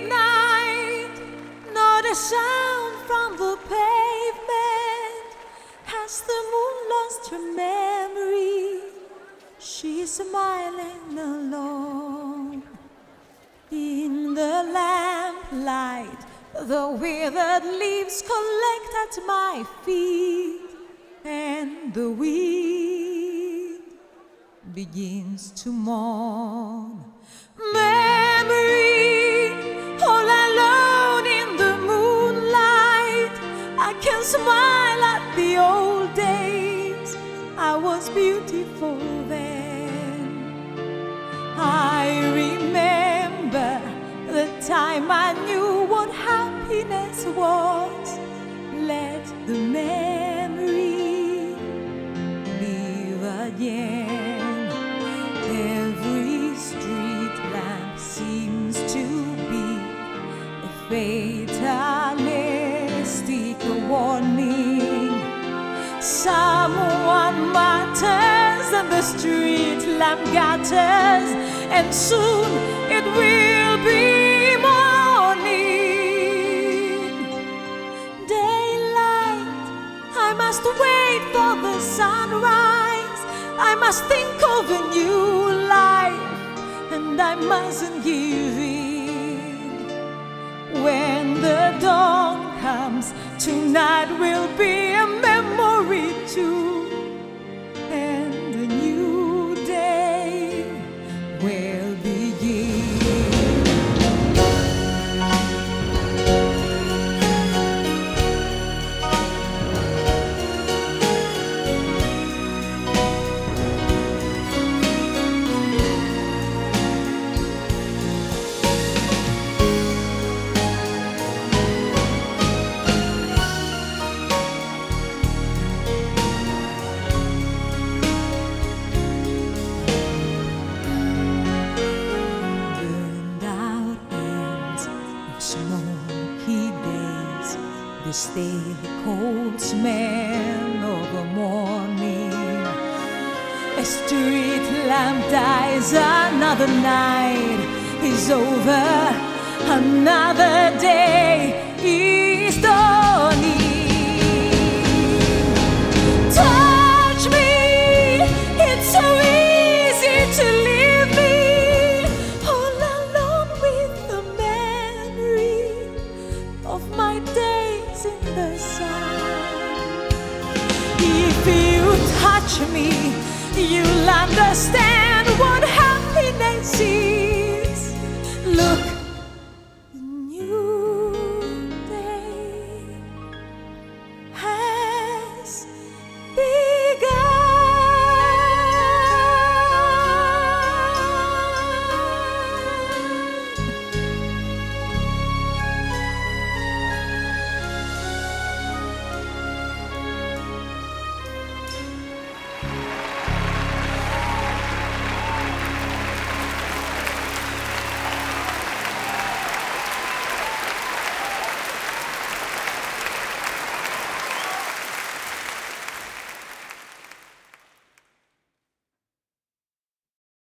Midnight, not a sound from the pavement. Has the moon lost her memory? She's smiling alone in the lamplight. The withered leaves collect at my feet, and the wind begins to mourn. Memory, all alone in the moonlight, I can smile at the old days. I was beautiful then. I remember the time I knew what happiness was. Let the memory fatalistic warning. Someone matters and the street lamp gathers, and soon it will be morning. Daylight, I must wait for the sunrise. I must think of a new life, and I mustn't give tonight will be a memory too, the stale cold smell of the morning. A street lamp dies, another night is over, another day If you touch me, you'll understand what happiness is. Look